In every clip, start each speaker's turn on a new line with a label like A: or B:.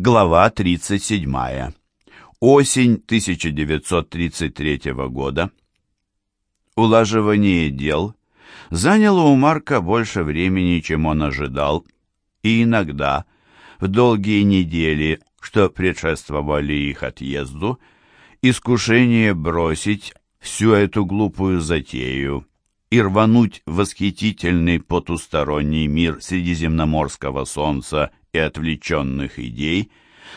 A: Глава 37. Осень 1933 года. Улаживание дел заняло у Марка больше времени, чем он ожидал, и иногда, в долгие недели, что предшествовали их отъезду, искушение бросить всю эту глупую затею и рвануть восхитительный потусторонний мир средиземноморского солнца и отвлеченных идей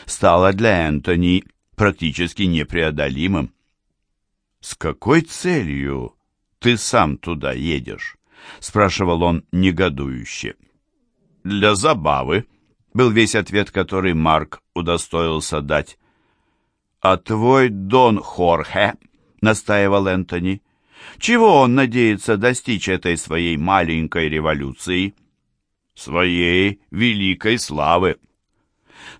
A: стало для Энтони практически непреодолимым. «С какой целью ты сам туда едешь?» — спрашивал он негодующе. «Для забавы», — был весь ответ, который Марк удостоился дать. «А твой Дон Хорхе», — настаивал Энтони, — «чего он надеется достичь этой своей маленькой революцией?» Своей великой славы.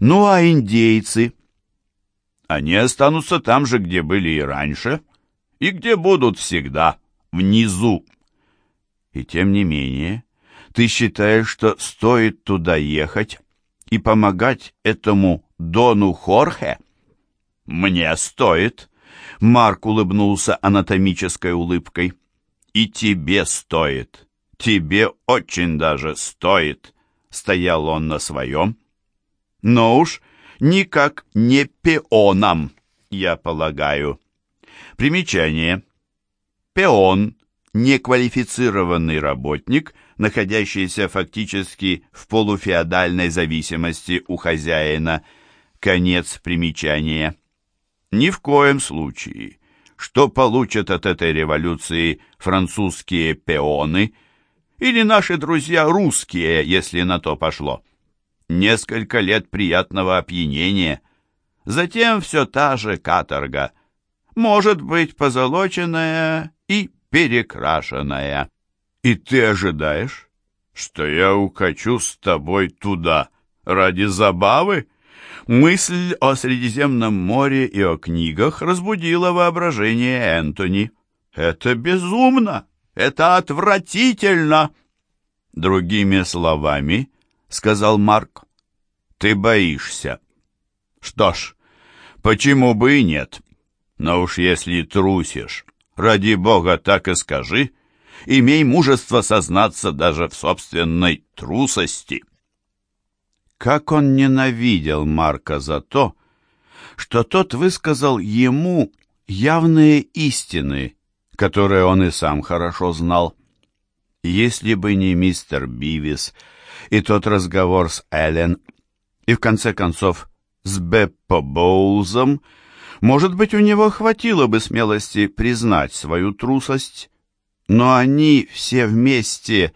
A: Ну а индейцы? Они останутся там же, где были и раньше, и где будут всегда, внизу. И тем не менее, ты считаешь, что стоит туда ехать и помогать этому Дону Хорхе? Мне стоит. Марк улыбнулся анатомической улыбкой. И тебе стоит тебе очень даже стоит», — стоял он на своем. «Но уж никак не пеоном, я полагаю». Примечание. Пеон — неквалифицированный работник, находящийся фактически в полуфеодальной зависимости у хозяина. Конец примечания. Ни в коем случае. Что получат от этой революции французские пеоны — или наши друзья русские, если на то пошло. Несколько лет приятного опьянения. Затем все та же каторга. Может быть, позолоченная и перекрашенная. И ты ожидаешь, что я укачу с тобой туда ради забавы? Мысль о Средиземном море и о книгах разбудила воображение Энтони. Это безумно! Это отвратительно!» «Другими словами, — сказал Марк, — ты боишься. Что ж, почему бы и нет? Но уж если трусишь, ради бога так и скажи, имей мужество сознаться даже в собственной трусости». Как он ненавидел Марка за то, что тот высказал ему явные истины, которое он и сам хорошо знал. Если бы не мистер Бивис и тот разговор с Эллен, и в конце концов с Беппо Боулзом, может быть, у него хватило бы смелости признать свою трусость, но они все вместе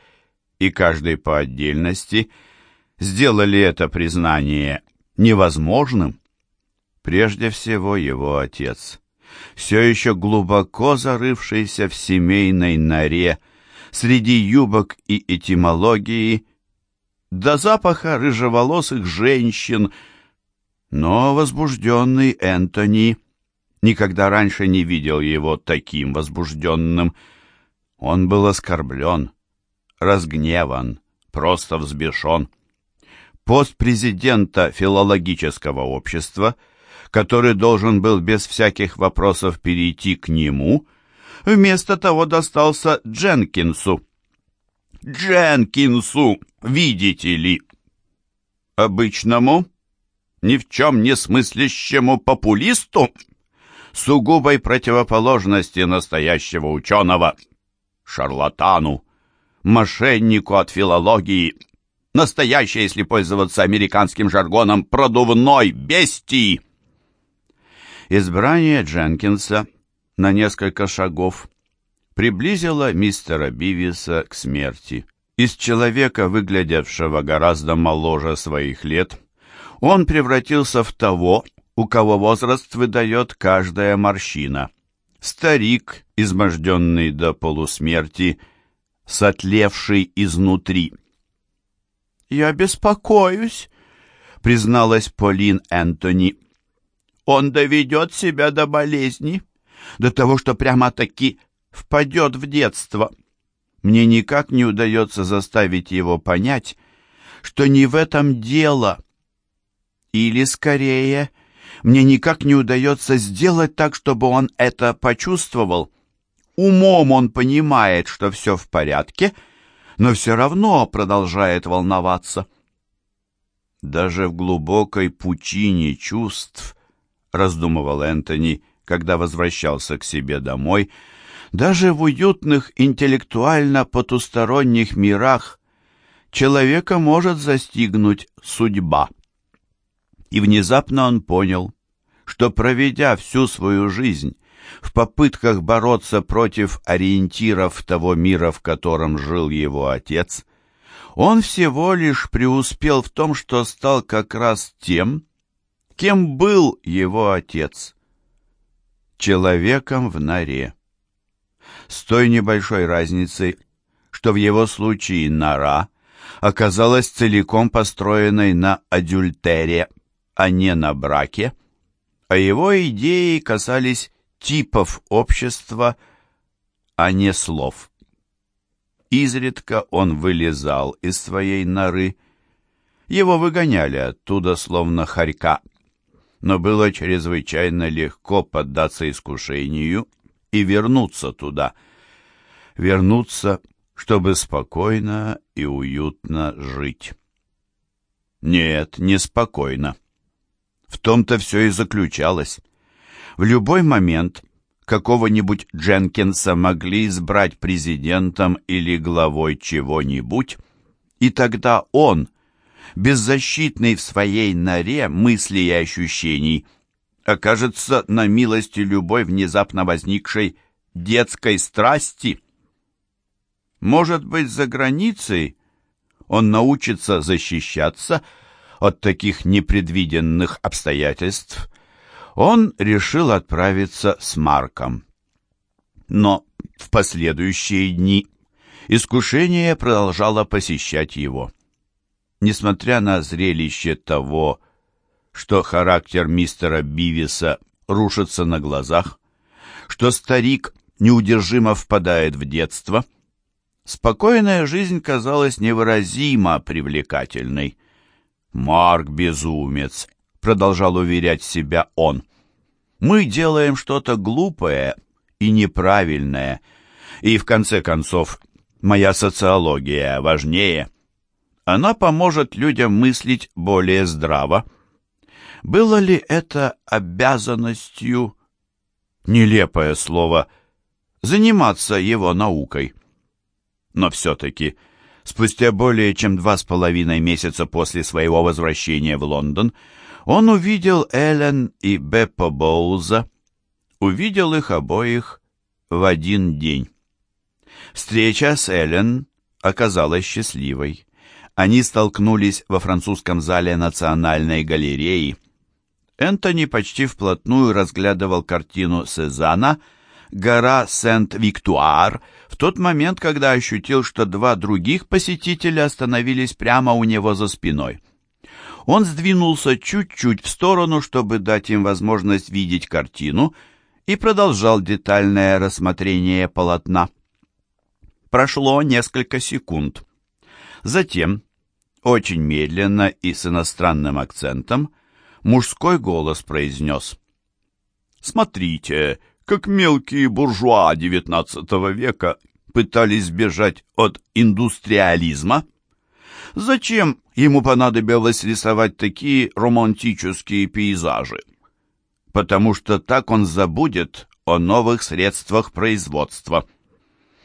A: и каждый по отдельности сделали это признание невозможным. Прежде всего его отец все еще глубоко зарывшийся в семейной норе, среди юбок и этимологии, до запаха рыжеволосых женщин, но возбужденный Энтони никогда раньше не видел его таким возбужденным. Он был оскорблен, разгневан, просто взбешен. Пост президента филологического общества — который должен был без всяких вопросов перейти к нему, вместо того достался Дженкинсу. Дженкинсу, видите ли, обычному, ни в чем не смыслящему популисту, сугубой противоположности настоящего ученого, шарлатану, мошеннику от филологии, настоящей, если пользоваться американским жаргоном, продувной бестии. Избрание Дженкинса на несколько шагов приблизило мистера Бивиса к смерти. Из человека, выглядевшего гораздо моложе своих лет, он превратился в того, у кого возраст выдает каждая морщина. Старик, изможденный до полусмерти, сотлевший изнутри. «Я беспокоюсь», — призналась Полин Энтони. Он доведет себя до болезни, до того, что прямо-таки впадет в детство. Мне никак не удается заставить его понять, что не в этом дело. Или, скорее, мне никак не удается сделать так, чтобы он это почувствовал. Умом он понимает, что все в порядке, но все равно продолжает волноваться. Даже в глубокой пучине чувств, раздумывал Энтони, когда возвращался к себе домой, даже в уютных интеллектуально потусторонних мирах человека может застигнуть судьба. И внезапно он понял, что, проведя всю свою жизнь в попытках бороться против ориентиров того мира, в котором жил его отец, он всего лишь преуспел в том, что стал как раз тем, кем был его отец — человеком в норе. С той небольшой разницей, что в его случае нора оказалась целиком построенной на адюльтере, а не на браке, а его идеи касались типов общества, а не слов. Изредка он вылезал из своей норы, его выгоняли оттуда, словно хорька, но было чрезвычайно легко поддаться искушению и вернуться туда. Вернуться, чтобы спокойно и уютно жить. Нет, не спокойно. В том-то все и заключалось. В любой момент какого-нибудь Дженкинса могли избрать президентом или главой чего-нибудь, и тогда он, беззащитный в своей норе мыслей и ощущений, окажется на милости любой внезапно возникшей детской страсти. Может быть, за границей он научится защищаться от таких непредвиденных обстоятельств. Он решил отправиться с Марком. Но в последующие дни искушение продолжало посещать его. Несмотря на зрелище того, что характер мистера Бивиса рушится на глазах, что старик неудержимо впадает в детство, спокойная жизнь казалась невыразимо привлекательной. «Марк безумец», — продолжал уверять себя он. «Мы делаем что-то глупое и неправильное, и, в конце концов, моя социология важнее. Она поможет людям мыслить более здраво. Было ли это обязанностью, нелепое слово, заниматься его наукой? Но все-таки спустя более чем два с половиной месяца после своего возвращения в Лондон, он увидел Эллен и Беппа Боуза, увидел их обоих в один день. Встреча с Эллен оказалась счастливой. Они столкнулись во французском зале Национальной галереи. Энтони почти вплотную разглядывал картину Сезана «Гора Сент-Виктуар» в тот момент, когда ощутил, что два других посетителя остановились прямо у него за спиной. Он сдвинулся чуть-чуть в сторону, чтобы дать им возможность видеть картину, и продолжал детальное рассмотрение полотна. Прошло несколько секунд. Затем, очень медленно и с иностранным акцентом, мужской голос произнес «Смотрите, как мелкие буржуа XIX века пытались сбежать от индустриализма. Зачем ему понадобилось рисовать такие романтические пейзажи? Потому что так он забудет о новых средствах производства.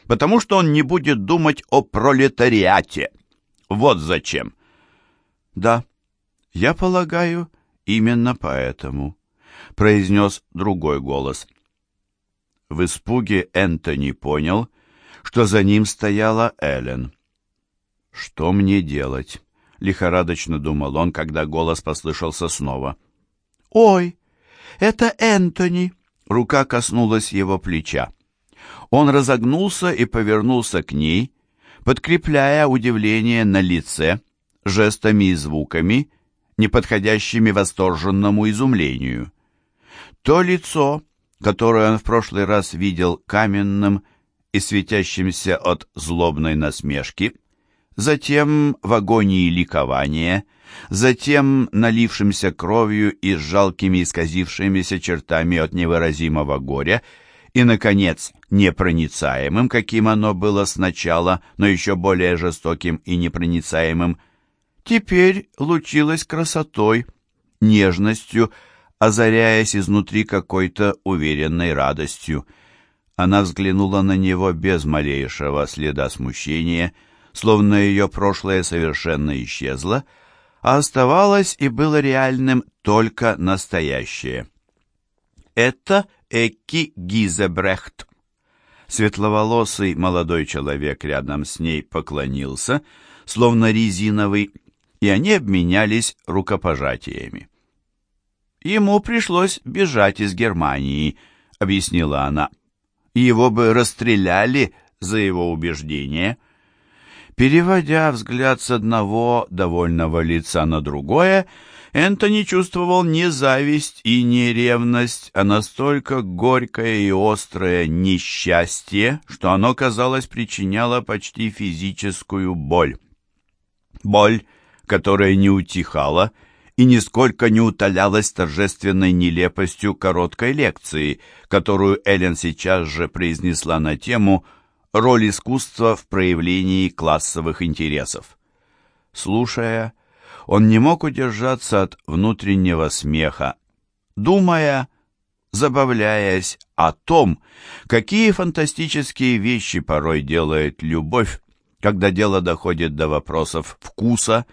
A: Потому что он не будет думать о пролетариате. Вот зачем. Да, я полагаю, именно поэтому, произнес другой голос. В испуге Энтони понял, что за ним стояла Эллен. «Что мне делать?» — лихорадочно думал он, когда голос послышался снова. «Ой, это Энтони!» Рука коснулась его плеча. Он разогнулся и повернулся к ней, подкрепляя удивление на лице жестами и звуками, неподходящими восторженному изумлению. То лицо, которое он в прошлый раз видел каменным и светящимся от злобной насмешки, затем в агонии ликования, затем налившимся кровью и с жалкими исказившимися чертами от невыразимого горя, и, наконец, непроницаемым, каким оно было сначала, но еще более жестоким и непроницаемым, теперь лучилось красотой, нежностью, озаряясь изнутри какой-то уверенной радостью. Она взглянула на него без малейшего следа смущения, словно ее прошлое совершенно исчезло, а оставалось и было реальным только настоящее. Это Эки Гизебрехт. Светловолосый молодой человек рядом с ней поклонился, словно резиновый, и они обменялись рукопожатиями. «Ему пришлось бежать из Германии», — объяснила она. «Его бы расстреляли за его убеждение». Переводя взгляд с одного довольного лица на другое, Энтони чувствовал не зависть и не ревность, а настолько горькое и острое несчастье, что оно, казалось, причиняло почти физическую боль. Боль, которая не утихала и нисколько не утолялась торжественной нелепостью короткой лекции, которую Эллен сейчас же произнесла на тему «Роль искусства в проявлении классовых интересов». Слушая, он не мог удержаться от внутреннего смеха, думая, забавляясь о том, какие фантастические вещи порой делает любовь, когда дело доходит до вопросов вкуса,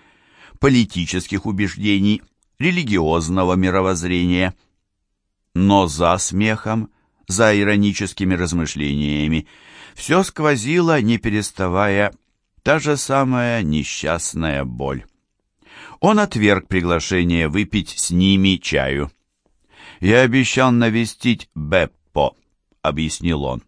A: политических убеждений, религиозного мировоззрения. Но за смехом, за ироническими размышлениями, все сквозило, не переставая, та же самая несчастная боль. Он отверг приглашение выпить с ними чаю. «Я обещал навестить Беппо», — объяснил он.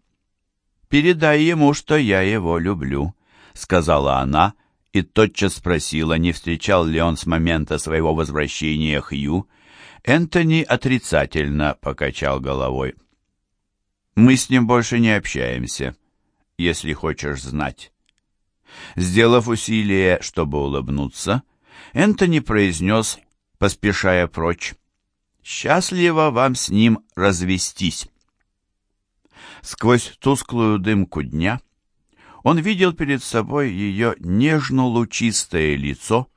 A: «Передай ему, что я его люблю», — сказала она, и тотчас спросила, не встречал ли он с момента своего возвращения Хью. Энтони отрицательно покачал головой. «Мы с ним больше не общаемся, если хочешь знать». Сделав усилие, чтобы улыбнуться, Энтони произнес, поспешая прочь, «Счастливо вам с ним развестись». Сквозь тусклую дымку дня он видел перед собой ее нежно-лучистое лицо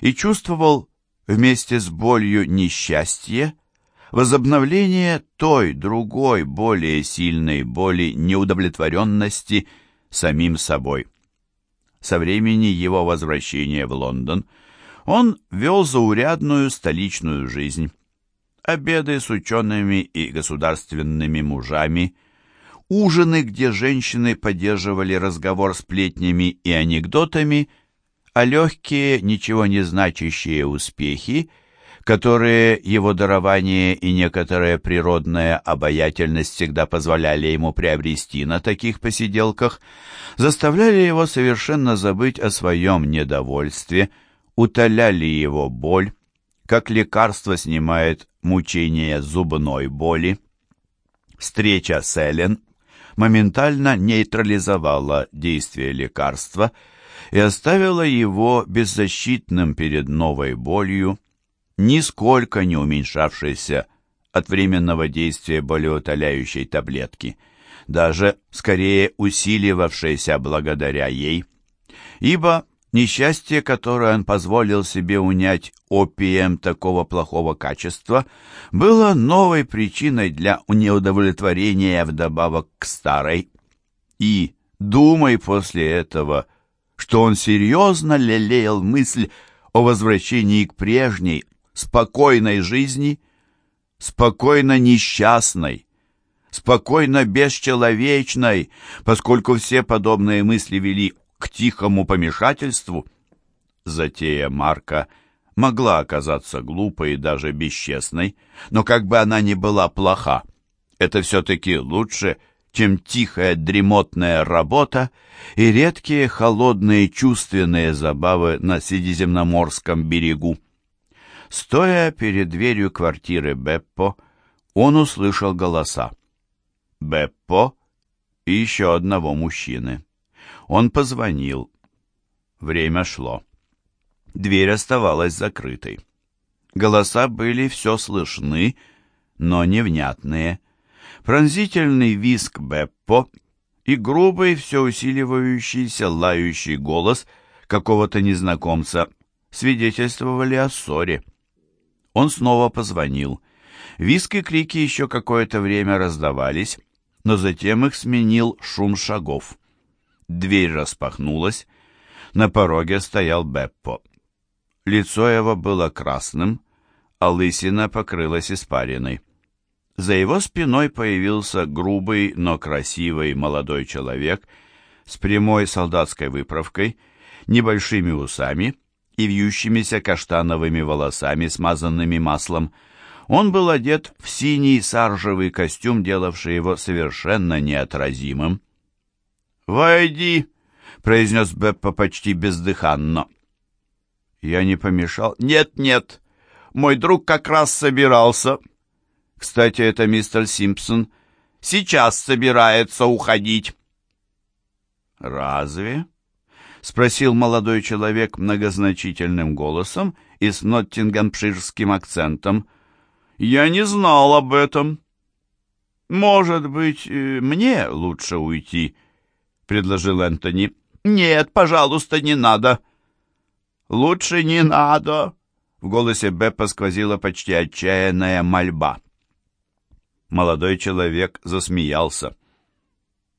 A: и чувствовал вместе с болью несчастье, возобновление той, другой, более сильной боли неудовлетворенности самим собой. Со времени его возвращения в Лондон – он вел заурядную столичную жизнь. Обеды с учеными и государственными мужами, ужины, где женщины поддерживали разговор сплетнями и анекдотами, а легкие, ничего не значащие успехи, которые его дарование и некоторая природная обаятельность всегда позволяли ему приобрести на таких посиделках, заставляли его совершенно забыть о своем недовольстве – утоляли его боль, как лекарство снимает мучение зубной боли. Встреча с Эллен моментально нейтрализовала действие лекарства и оставила его беззащитным перед новой болью, нисколько не уменьшавшейся от временного действия болеутоляющей таблетки, даже скорее усиливавшейся благодаря ей, ибо Несчастье, которое он позволил себе унять опием такого плохого качества, было новой причиной для неудовлетворения вдобавок к старой. И, думай после этого, что он серьезно лелеял мысль о возвращении к прежней, спокойной жизни, спокойно несчастной, спокойно бесчеловечной, поскольку все подобные мысли вели к тихому помешательству. Затея Марка могла оказаться глупой и даже бесчестной, но как бы она ни была плоха, это все-таки лучше, чем тихая дремотная работа и редкие холодные чувственные забавы на Средиземноморском берегу. Стоя перед дверью квартиры Беппо, он услышал голоса. Беппо и еще одного мужчины. Он позвонил. Время шло. Дверь оставалась закрытой. Голоса были все слышны, но невнятные. Пронзительный виск Беппо и грубый, все усиливающийся, лающий голос какого-то незнакомца свидетельствовали о ссоре. Он снова позвонил. Виск и крики еще какое-то время раздавались, но затем их сменил шум шагов. Дверь распахнулась. На пороге стоял Беппо. Лицо его было красным, а лысина покрылась испариной. За его спиной появился грубый, но красивый молодой человек с прямой солдатской выправкой, небольшими усами и вьющимися каштановыми волосами, смазанными маслом. Он был одет в синий саржевый костюм, делавший его совершенно неотразимым. «Войди!» — произнес Беппа почти бездыханно. «Я не помешал?» «Нет, нет, мой друг как раз собирался». Кстати, это мистер Симпсон сейчас собирается уходить.
B: Разве? спросил молодой человек многозначительным голосом и с ноттингемширским акцентом. Я не знал об этом. Может быть, э, мне лучше уйти, предложил Энтони. Нет, пожалуйста, не надо. Лучше не надо. В голосе Беппа сквозила почти отчаянная мольба. Молодой человек засмеялся.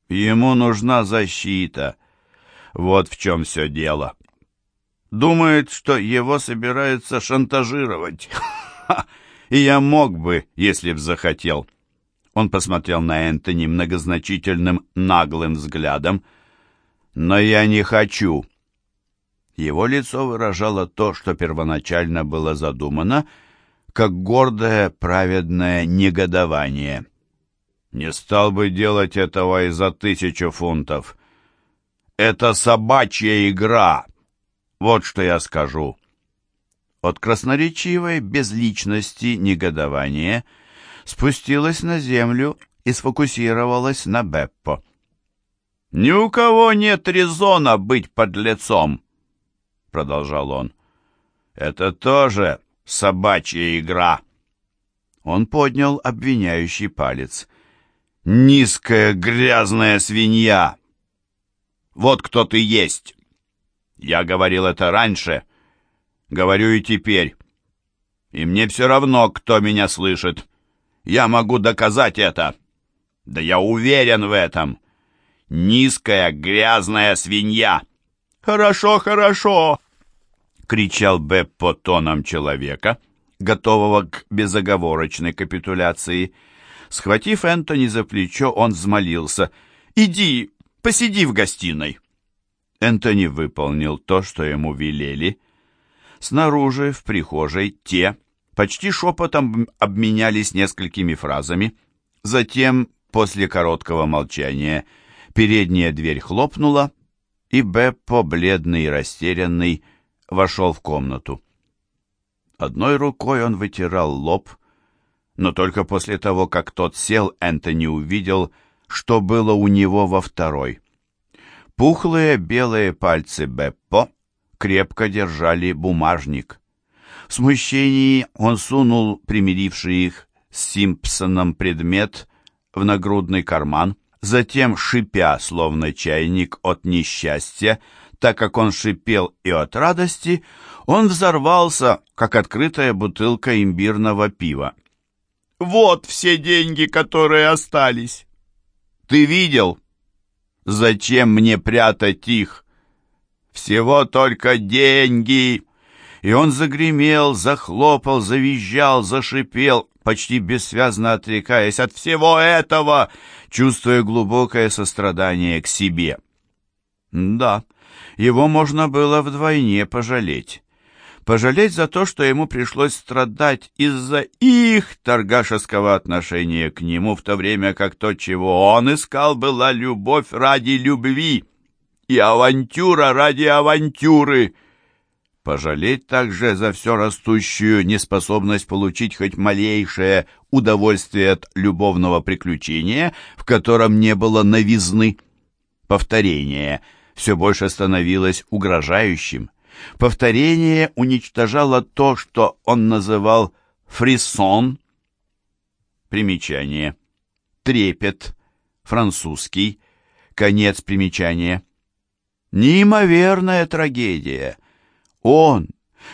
B: Ему нужна защита. Вот в чем все дело. Думает, что его собираются шантажировать. И я мог бы, если б захотел. Он посмотрел на Энтони многозначительным наглым взглядом. Но я не хочу. Его лицо выражало то, что первоначально было задумано — как гордое праведное негодование. Не стал бы делать этого и за тысячу фунтов. Это собачья игра. Вот что я скажу. От красноречивой безличности негодования спустилась на землю и сфокусировалась на Беппо. «Ни у кого нет резона быть подлецом», — продолжал он. «Это тоже собачья игра!» Он поднял обвиняющий палец. «Низкая грязная свинья! Вот кто ты есть! Я говорил это раньше, говорю и теперь. И мне все равно, кто меня слышит. Я могу доказать это. Да я уверен в этом. Низкая грязная свинья!» «Хорошо, хорошо!» — кричал Беппо тоном человека, готового к безоговорочной капитуляции. Схватив Энтони за плечо, он взмолился. «Иди, посиди в гостиной!» Энтони выполнил то, что ему велели. Снаружи, в прихожей, те почти шепотом обменялись несколькими фразами. Затем, после короткого молчания, передняя дверь хлопнула, и Беппо, бледный и растерянный, вошел в комнату. Одной рукой он вытирал лоб, но только после того, как тот сел, Энтони увидел, что было у него во второй. Пухлые белые пальцы Беппо крепко держали бумажник. В смущении он сунул примиривший их с Симпсоном предмет в нагрудный карман, затем, шипя, словно чайник от несчастья, так как он шипел и от радости, он взорвался, как открытая бутылка имбирного пива. «Вот все деньги, которые остались!» «Ты видел? Зачем мне прятать их? Всего только деньги!» И он загремел, захлопал, завизжал, зашипел, почти бессвязно отрекаясь от всего этого, чувствуя глубокое сострадание к себе. Да, его можно было вдвойне пожалеть. Пожалеть за то, что ему пришлось страдать из-за их торгашеского отношения к нему, в то время как то, чего он искал, была любовь ради любви и авантюра ради авантюры. Пожалеть также за все растущую неспособность получить хоть малейшее удовольствие от любовного приключения, в котором не было новизны. Повторение —
A: все больше становилось угрожающим. Повторение уничтожало то, что он называл «фрисон». Примечание. Трепет. Французский. Конец примечания. Неимоверная трагедия. Он,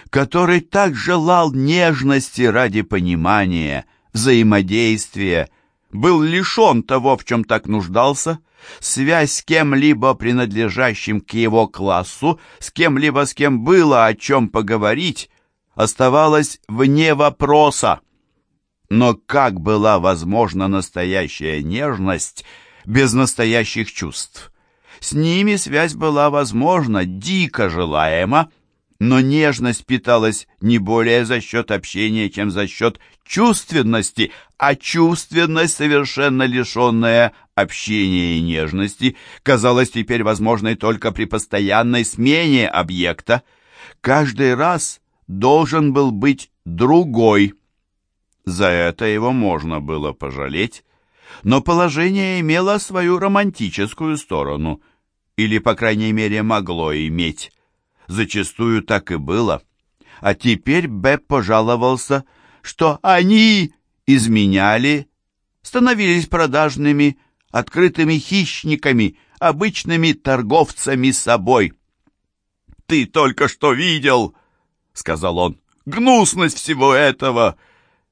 A: который так желал нежности ради понимания, взаимодействия, был лишен того, в чем так нуждался, связь с кем-либо, принадлежащим к его классу, с кем-либо, с кем было о чем поговорить, оставалась вне вопроса. Но как была возможна настоящая нежность без настоящих чувств? С ними связь была возможна, дико желаема, но нежность питалась не более за счет общения, чем за счет чувственности, а чувственность, совершенно лишенная общения и нежности, казалась теперь возможной только при постоянной смене объекта. Каждый раз должен был быть другой. За это его можно было пожалеть, но положение имело свою романтическую сторону, или, по крайней мере, могло иметь. Зачастую так и было. А теперь Бэб пожаловался, что они изменяли, становились продажными, открытыми хищниками, обычными торговцами собой. «Ты только что видел!» — сказал он. «Гнусность всего этого!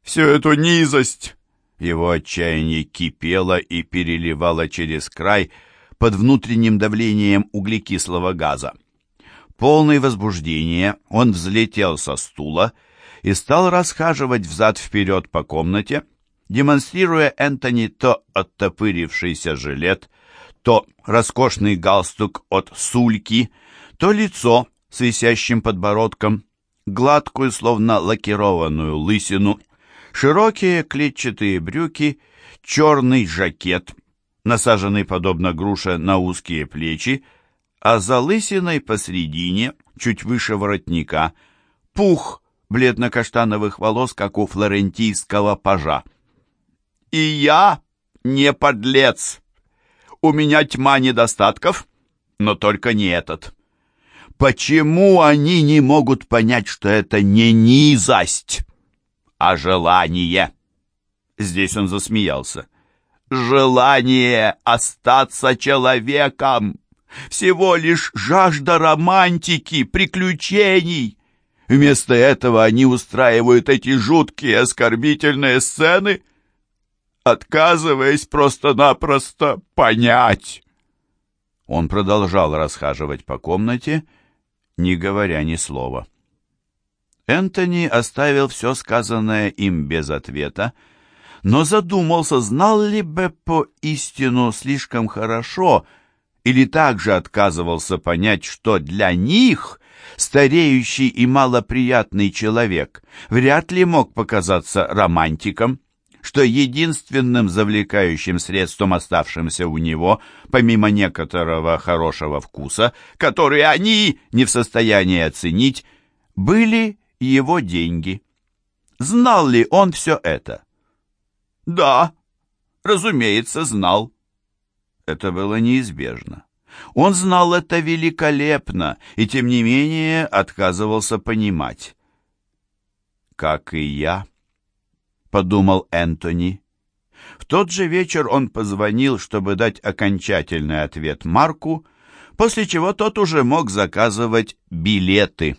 A: Всю эту низость!» Его отчаяние кипело и переливало через край под внутренним давлением углекислого газа. Полный возбуждения, он взлетел со стула и стал расхаживать взад-вперед по комнате, демонстрируя Энтони то оттопырившийся жилет, то роскошный галстук от сульки, то лицо с висящим подбородком, гладкую, словно лакированную лысину, широкие клетчатые брюки, черный жакет, насаженный, подобно груше, на ужкие плечи, а за лысиной посредине, чуть выше воротника, пух бледно-каштановых волос, как у флорентийского пажа. «И я не подлец! У меня тьма недостатков, но только не этот. Почему они не могут понять, что это не низость, а желание?» Здесь он засмеялся. «Желание остаться человеком!» Всего лишь жажда романтики, приключений. Вместо этого они устраивают эти жуткие оскорбительные сцены, отказываясь просто-напросто понять. Он продолжал расхаживать по комнате, не говоря ни слова. Энтони оставил все сказанное им без ответа, но задумался, знал ли Беппо истину слишком хорошо — или также отказывался понять, что для них стареющий и малоприятный человек вряд ли мог показаться романтиком, что единственным завлекающим средством, оставшимся у него, помимо некоторого хорошего вкуса, который они не в состоянии оценить, были его деньги. Знал ли он все это? Да, разумеется, знал. Это было неизбежно. Он знал это великолепно и, тем не менее, отказывался понимать. «Как и я», — подумал Энтони. В тот же вечер он позвонил, чтобы дать окончательный ответ Марку, после чего тот уже мог заказывать билеты.